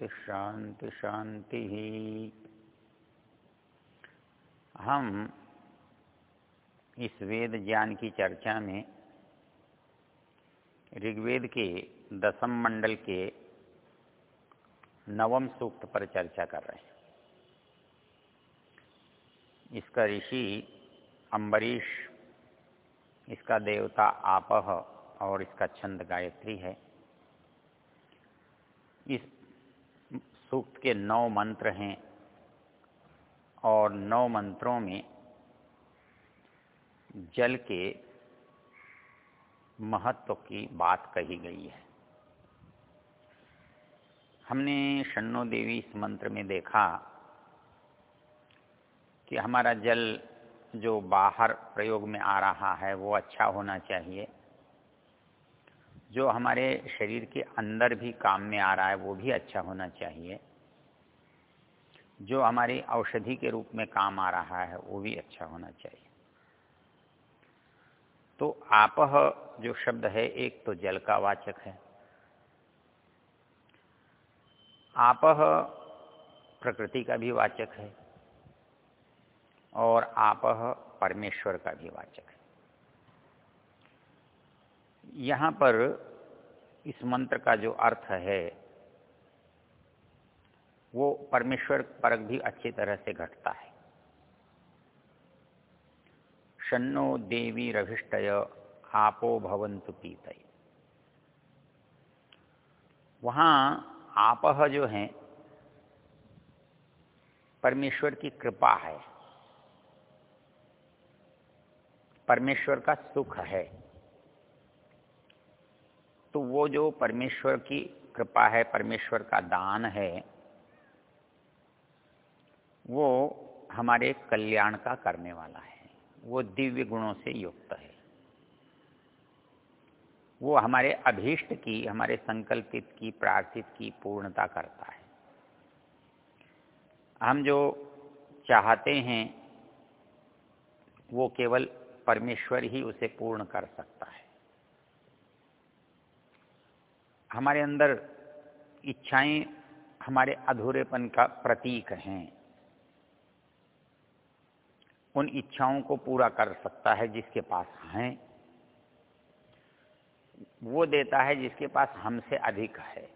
शांति शांति शांति ही। हम इस वेद ज्ञान की चर्चा में ऋग्वेद के दसम मंडल के नवम सूक्त पर चर्चा कर रहे हैं। इसका ऋषि अम्बरीश, इसका देवता आपह और इसका छंद गायत्री है। इस सूक्त के नौ मंत्र हैं और नौ मंत्रों में जल के महत्व की बात कही गई है। हमने शन्नो देवी इस मंत्र में देखा कि हमारा जल जो बाहर प्रयोग में आ रहा है, वो अच्छा होना चाहिए। जो हमारे शरीर के अंदर भी काम में आ रहा है, वो भी अच्छा होना चाहिए। जो हमारी औषधि के रूप में काम आ रहा है, वो भी अच्छा होना चाहिए। तो आपह जो शब्द है, एक तो जल का वाचक है। आपह प्रकृति का भी वाचक है और आपह परमेश्वर का भी वाचक है। यहाँ पर इस मंत्र का जो अर्थ है, वो परमेश्वर पर भी अच्छी तरह से घटता है। शन्नो देवी रभिष्टय, आपो भवंतु पीतय। वहाँ आपह जो है, परमेश्वर की कृपा है। परमेश्वर का सुख है। तो वो जो परमेश्वर की कृपा है, परमेश्वर का दान है, वो हमारे कल्याण का करने वाला है। वो दिव्य गुणों से युक्त है। वो हमारे अभीष्ट की, हमारे संकल्पित की, प्रार्थित की पूर्णता करता है। हम जो चाहते हैं, वो केवल परमेश्वर ही उसे पूर्ण कर सकता है। हमारे अंदर इच्छाएँ हमारे अधूरेपन का प्रतीक हैं। उन इच्छाओं को पूरा कर सकता है जिसके पास हैं। वो देता है जिसके पास हमसे अधिक है।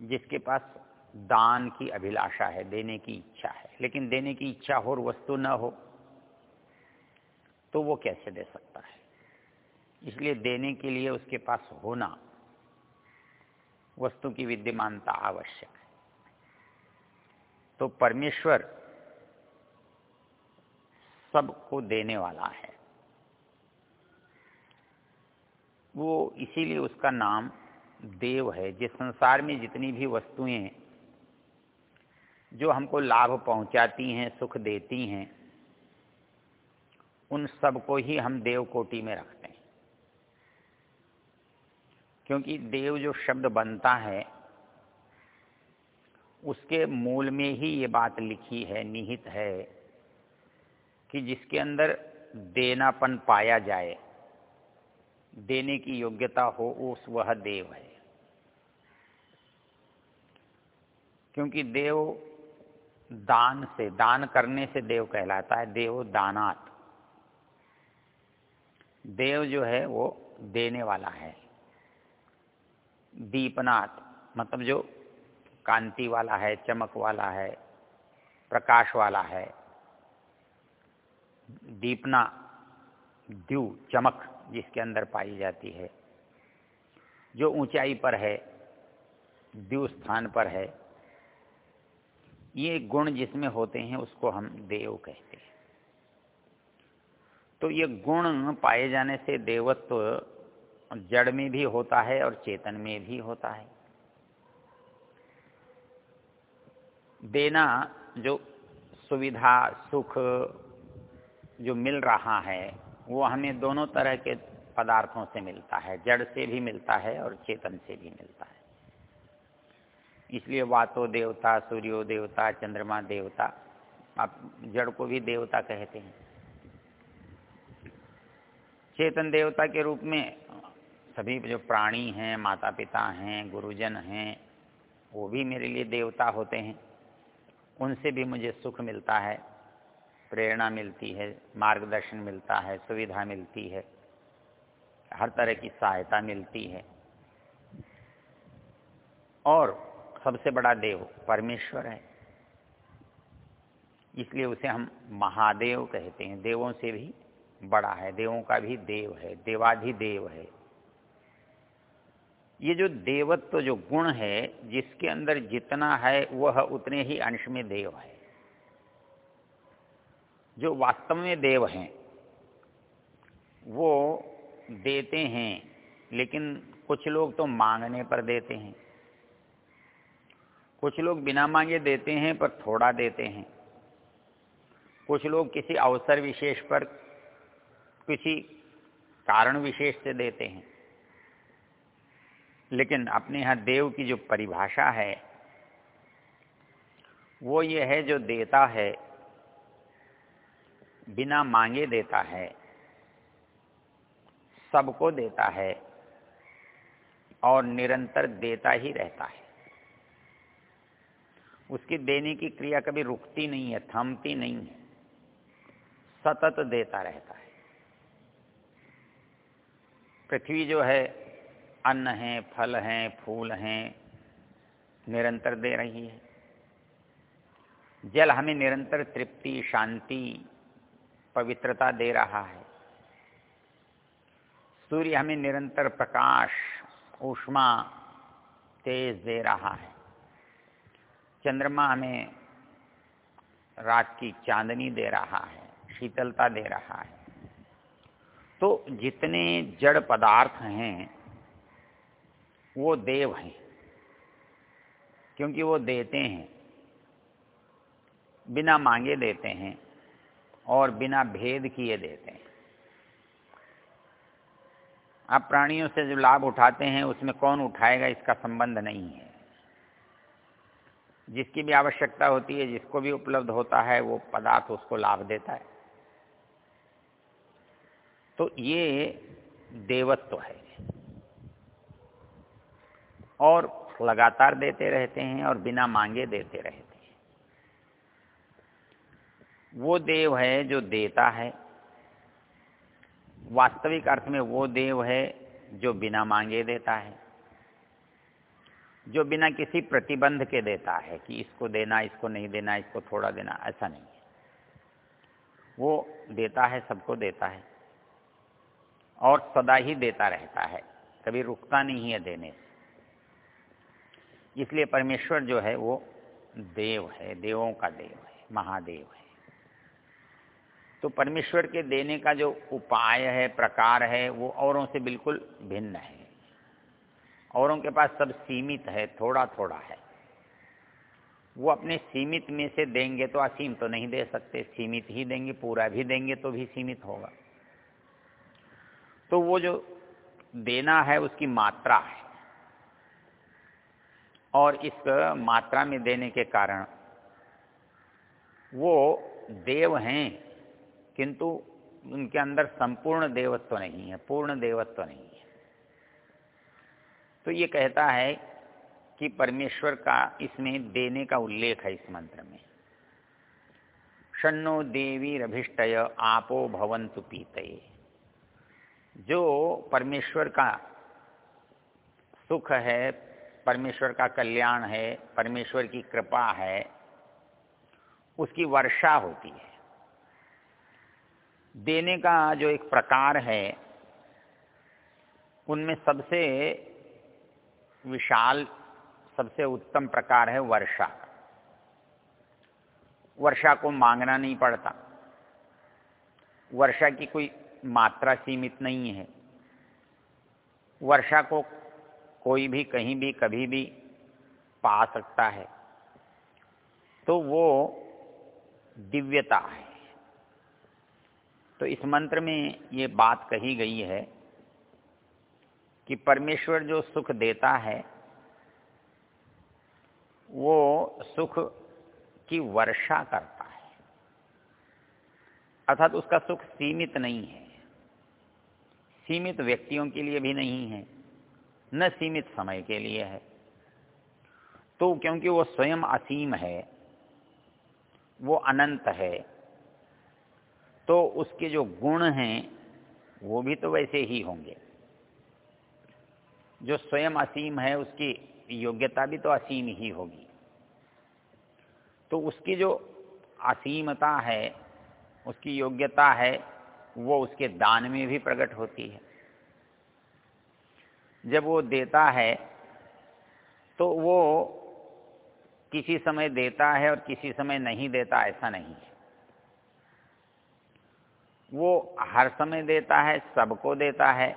जिसके पास दान की अभिलाषा है, देने की इच्छा है। लेकिन देने की इच्छा हो और वस्तु न हो तो वो कैसे दे सकता है? इसलिए देने के लिए उसके पास होना वस्तु की विद्यमानता आवश्यक है। तो परमेश्वर सबको देने वाला है। वो इसीलिए उसका नाम देव है। जिस संसार में जितनी भी वस्तुएँ जो हमको लाभ पहुंचाती हैं, सुख देती हैं, उन सबको ही हम देव कोटि में रखते हैं। क्योंकि देव जो शब्द बनता है, उसके मूल में ही ये बात लिखी है, निहित है, कि जिसके अंदर देनापन पाया जाए, देने की योग्यता हो, उस वह देव है। क्योंकि देव दान से, दान करने से देव कहलाता है, देव दानात। देव जो है, वो देने वाला है। दीपनाथ मतलब जो कांति वाला है, चमक वाला है, प्रकाश वाला है। दीपना द्यू चमक जिसके अंदर पाई जाती है। जो ऊंचाई पर है द्यू स्थान पर है, ये गुण जिसमें होते हैं, उसको हम देव कहते हैं। तो ये गुण पाए जाने से देवत्व जड़ में भी होता है और चेतन में भी होता है। देना जो सुविधा, सुख जो मिल रहा है, वो हमें दोनों तरह के पदार्थों से मिलता है। जड़ से भी मिलता है और चेतन से भी मिलता है। इसलिए वातो देवता, सूर्यो देवता, चंद्रमा देवता, आप जड़ को भी देवता कहते हैं। चेतन देवता के रूप में सभी जो प्राणी हैं माता पिता हैं, गुरुजन हैं, वो भी मेरे लिए देवता होते हैं। उनसे भी मुझे सुख मिलता है, प्रेरणा मिलती है, मार्गदर्शन मिलता है, सुविधा मिलती है, हर तरह की सहायता मिलती है। और सबसे बड़ा देव परमेश्वर है। इसलिए उसे हम महादेव कहते हैं। देवों से भी बड़ा है, देवों का भी देव है, देवाधिदेव है। ये जो देवत्व, जो गुण है, जिसके अंदर जितना है, वह उतने ही अंश में देव है। जो वास्तव में देव हैं, वो देते हैं, लेकिन कुछ लोग तो मांगने पर देते हैं। कुछ लोग बिना मांगे देते हैं, पर थोड़ा देते हैं। कुछ लोग किसी अवसर विशेष पर, किसी कारण विशेष से देते हैं। लेकिन अपने यहाँ देव की जो परिभाषा है, वो ये है जो देता है, बिना मांगे देता है, सबको देता है और निरंतर देता ही रहता है। उसकी देने की क्रिया कभी रुकती नहीं है, थमती नहीं है, सतत देता रहता है। पृथ्वी जो है अन्न है, फल हैं, फूल हैं, निरंतर दे रही है। जल हमें निरंतर तृप्ति, शांति, पवित्रता दे रहा है। सूर्य हमें निरंतर प्रकाश, ऊष्मा, तेज दे रहा है। चंद्रमा हमें रात की चांदनी दे रहा है, शीतलता दे रहा है। तो जितने जड़ पदार्थ हैं वो देव हैं। क्योंकि वो देते हैं। बिना मांगे देते हैं और बिना भेद किए देते हैं। आप प्राणियों से जो लाभ उठाते हैं, उसमें कौन उठाएगा, इसका संबंध नहीं है। जिसकी भी आवश्यकता होती है, जिसको भी उपलब्ध होता है, वो पदार्थ उसको लाभ देता है। तो ये देवत्व है। और लगातार देते रहते हैं और बिना मांगे देते रहते हैं। वो देव है जो देता है। वास्तविक अर्थ में वो देव है जो बिना मांगे देता है। जो बिना किसी प्रतिबंध के देता है कि इसको देना, इसको नहीं देना, इसको थोड़ा देना, ऐसा नहीं है। वो देता है, सबको देता है और सदा ही देता रहता है। कभी रुकता नहीं है देने से। इसलिए परमेश्वर जो है वो देव है, देवों का देव है, महादेव है। तो परमेश्वर के देने का जो उपाय है, प्रकार है, वो औरों से बिल्कुल भिन्न है। औरों के पास सब सीमित है थोड़ा थोड़ा है। वो अपने सीमित में से देंगे तो असीम तो नहीं दे सकते, सीमित ही देंगे, पूरा भी देंगे तो भी सीमित होगा। तो वो जो देना है, उसकी मात्रा है। और इस मात्रा में देने के कारण। वो देव हैं, किंतु उनके अंदर संपूर्ण देवत्व नहीं है, पूर्ण देवत्व नहीं है। तो ये कहता है कि परमेश्वर का इसमें देने का उल्लेख है इस मंत्र में। शनो देवी रभिष्टय आपो भवंतु पीतये। जो परमेश्वर का सुख है परमेश्वर का कल्याण है, परमेश्वर की कृपा है, उसकी वर्षा होती है। देने का जो एक प्रकार है, उनमें सबसे विशाल, सबसे उत्तम प्रकार है वर्षा। वर्षा को मांगना नहीं पड़ता। वर्षा की कोई मात्रा सीमित नहीं है। वर्षा को कोई भी, कहीं भी, कभी भी पा सकता है। तो वो दिव्यता है। तो इस मंत्र में ये बात कही गई है कि परमेश्वर जो सुख देता है, वो सुख की वर्षा करता है। अर्थात उसका सुख सीमित नहीं है। सीमित व्यक्तियों के लिए भी नहीं है। न सीमित समय के लिए है। तो क्योंकि वो स्वयं असीम है, वो अनंत है तो उसके जो गुण हैं, वो भी तो वैसे ही होंगे। जो स्वयं असीम है, उसकी योग्यता भी तो असीम ही होगी। तो उसकी जो असीमता है, उसकी योग्यता है, वो उसके दान में भी प्रकट होती है। जब वो देता है तो वो किसी समय देता है और किसी समय नहीं देता, ऐसा नहीं है। वो हर समय देता है, सबको देता है,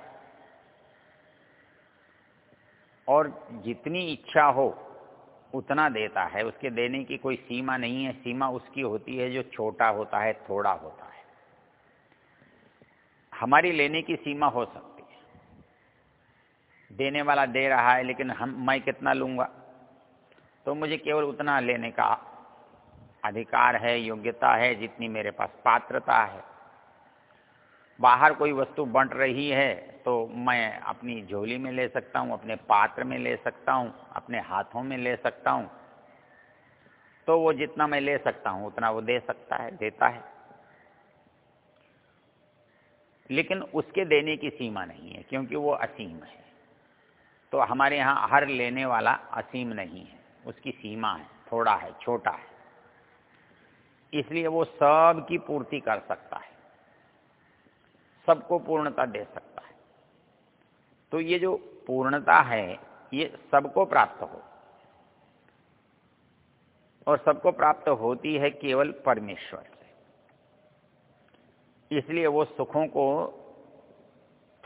और जितनी इच्छा हो, उतना देता है। उसके देने की कोई सीमा नहीं है। सीमा उसकी होती है जो छोटा होता है, थोड़ा होता है। हमारी लेने की सीमा हो सकती देने वाला दे रहा है, लेकिन हम, मैं कितना लूँगा? तो मुझे केवल उतना लेने का अधिकार है, योग्यता है, जितनी मेरे पास पात्रता है। बाहर कोई वस्तु बंट रही है तो मैं अपनी झोली में ले सकता हूँ, अपने पात्र में ले सकता हूँ, अपने हाथों में ले सकता हूँ। तो वो जितना मैं ले सकता हूँ, उतना वो दे सकता है, देता है। लेकिन उसके देने की सीमा नहीं है, क्योंकि वो असीम है। तो हमारे यहाँ हर लेने वाला असीम नहीं है। उसकी सीमा है, थोड़ा है, छोटा है। इसलिए वो सब की पूर्ति कर सकता है। सबको पूर्णता दे सकता है। तो ये जो पूर्णता है, ये सबको प्राप्त हो। और सबको प्राप्त होती है केवल परमेश्वर से। इसलिए वो सुखों को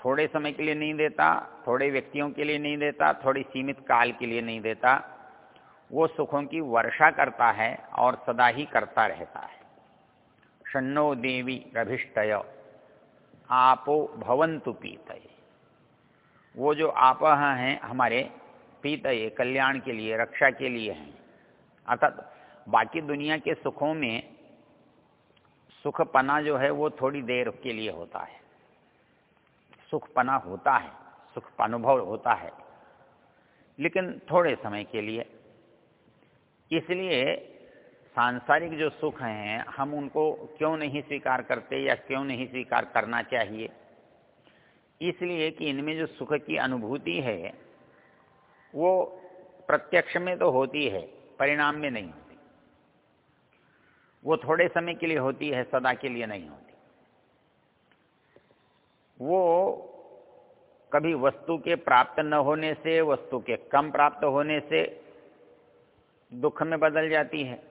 थोड़े समय के लिए नहीं देता, थोड़े व्यक्तियों के लिए नहीं देता, थोड़ी सीमित काल के लिए नहीं देता। वो सुखों की वर्षा करता है और सदा ही करता रहता है। शन्नो देवी रभिष्टय, आपो भवंतु पीतय। वो जो आप हैं, हमारे पीतय, कल्याण के लिए, रक्षा के लिए हैं। अर्थात बाकी दुनिया के सुखों में सुखपना जो है, वो थोड़ी देर के लिए होता है। सुखपना होता है सुख अनुभव होता है। लेकिन थोड़े समय के लिए, इसलिए सांसारिक जो सुख हैं, हम उनको क्यों नहीं स्वीकार करते या क्यों नहीं स्वीकार करना चाहिए? इसलिए कि इनमें जो सुख की अनुभूति है, वो प्रत्यक्ष में तो होती है, परिणाम में नहीं होती। वो थोड़े समय के लिए होती है, सदा के लिए नहीं होती। वो कभी वस्तु के प्राप्त न होने से, वस्तु के कम प्राप्त होने से दुख में बदल जाती है।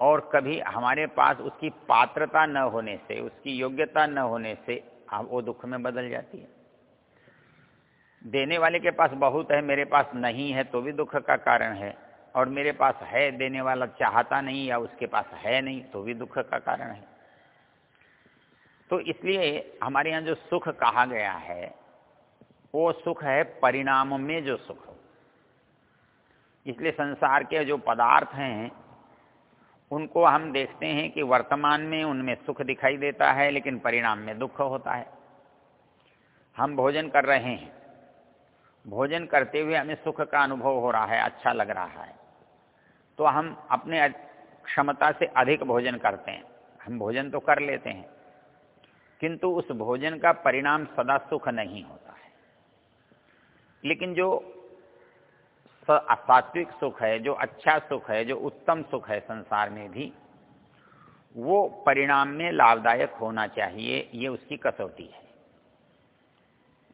और कभी हमारे पास उसकी पात्रता न होने से, उसकी योग्यता न होने से वो दुख में बदल जाती है। देने वाले के पास बहुत है, मेरे पास नहीं है तो भी दुख का कारण है। और मेरे पास है, देने वाला चाहता नहीं या उसके पास है नहीं तो भी दुख का कारण है। तो इसलिए हमारे यहाँ जो सुख कहा गया है, वो सुख है परिणाम में जो सुख इसलिए संसार के जो पदार्थ हैं, उनको हम देखते हैं कि वर्तमान में उनमें सुख दिखाई देता है, लेकिन परिणाम में दुख होता है। हम भोजन कर रहे हैं। भोजन करते हुए हमें सुख का अनुभव हो रहा है अच्छा लग रहा है। तो हम अपने क्षमता से अधिक भोजन करते हैं। हम भोजन तो कर लेते हैं। किंतु उस भोजन का परिणाम सदा सुख नहीं होता है। लेकिन जो सात्विक सुख है, जो अच्छा सुख है, जो उत्तम सुख है संसार में भी, वो परिणाम में लाभदायक होना चाहिए, ये उसकी कसौटी है।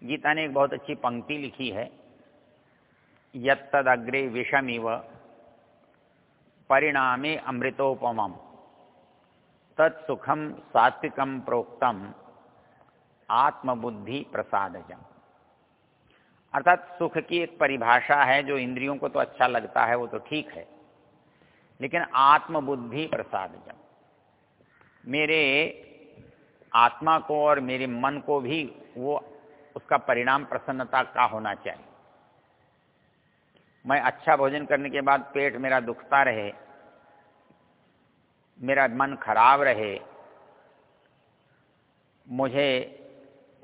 गीता ने एक बहुत अच्छी पंक्ति लिखी है यद अग्रे विषमिव परिणामे अमृतोपम तत्सुखम सात्विकम प्रोक्तम आत्मबुद्धि प्रसादजम अर्थात सुख की एक परिभाषा है, जो इंद्रियों को तो अच्छा लगता है, वो तो ठीक है। लेकिन आत्मबुद्धि प्रसादजम मेरे आत्मा को और मेरे मन को भी वो, उसका परिणाम प्रसन्नता का होना चाहिए। मैं अच्छा भोजन करने के बाद पेट मेरा दुखता रहे मेरा मन खराब रहे, मुझे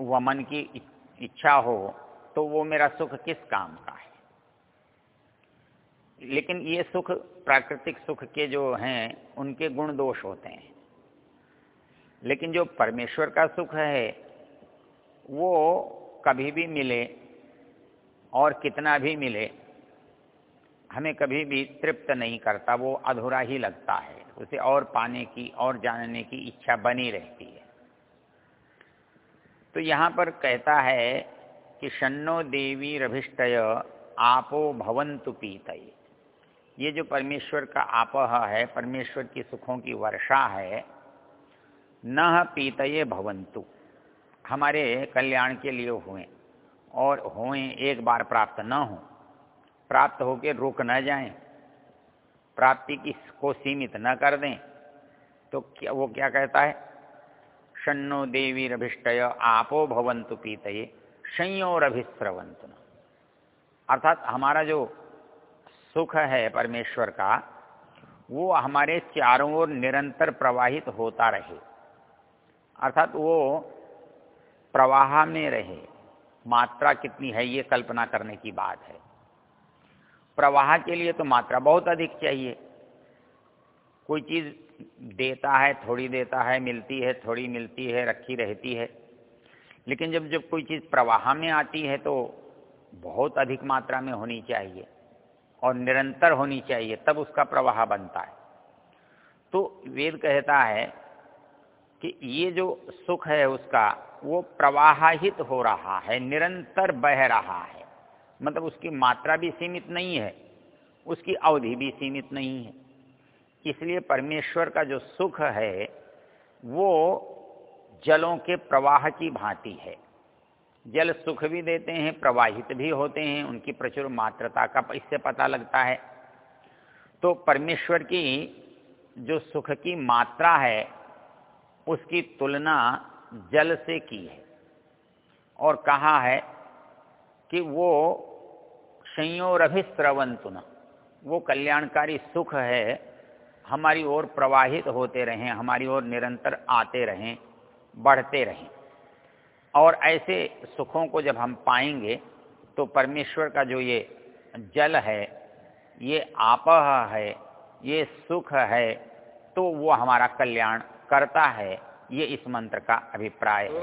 वह मन की इच्छा हो तो वो मेरा सुख किस काम का है? लेकिन ये सुख, प्राकृतिक सुख के जो हैं, उनके गुण दोष होते हैं। लेकिन जो परमेश्वर का सुख है, वो कभी भी मिले और कितना भी मिले हमें कभी भी तृप्त नहीं करता, वो अधूरा ही लगता है। उसे और पाने की और जानने की इच्छा बनी रहती है। तो यहाँ पर कहता है कि शन्नो देवी रभिष्टय आपो भवंतु पीतय। ये जो परमेश्वर का आपह है, परमेश्वर की सुखों की वर्षा है, न पीतये भवंतु हमारे कल्याण के लिए हुए और हुए एक बार प्राप्त न हो। प्राप्त होकर रुक न जाएँ। प्राप्ति की को सीमित न कर दें। तो क्या, वो क्या कहता है? शन्नो देवी रभिष्टय आपो भवंतु पीतये संयोरभिस्रवंतु अर्थात हमारा जो सुख है परमेश्वर का, वो हमारे चारों ओर निरंतर प्रवाहित होता रहे। अर्थात वो प्रवाह में रहे। मात्रा कितनी है, ये कल्पना करने की बात है। प्रवाह के लिए तो मात्रा बहुत अधिक चाहिए। कोई चीज़ देता है, थोड़ी देता है, मिलती है, थोड़ी मिलती है, रखी रहती है। लेकिन जब जब कोई चीज़ प्रवाह में आती है तो बहुत अधिक मात्रा में होनी चाहिए और निरंतर होनी चाहिए, तब उसका प्रवाह बनता है। तो वेद कहता है कि ये जो सुख है उसका, वो प्रवाहित हो रहा है, निरंतर बह रहा है। मतलब उसकी मात्रा भी सीमित नहीं है, उसकी अवधि भी सीमित नहीं है। इसलिए परमेश्वर का जो सुख है, वो जलों के प्रवाह की भांति है। जल सुख भी देते हैं, प्रवाहित भी होते हैं, उनकी प्रचुर मात्रता का इससे पता लगता है। तो परमेश्वर की जो सुख की मात्रा है, उसकी तुलना जल से की है। और कहा है कि वो संयोरभिस्रवंतुन। वो कल्याणकारी सुख है, हमारी ओर प्रवाहित होते रहें, हमारी ओर निरंतर आते रहें, बढ़ते रहें। और ऐसे सुखों को जब हम पाएँगे तो परमेश्वर का जो ये जल है, ये आपह है, ये सुख है तो वो हमारा कल्याण करता है, ये इस मंत्र का अभिप्राय है।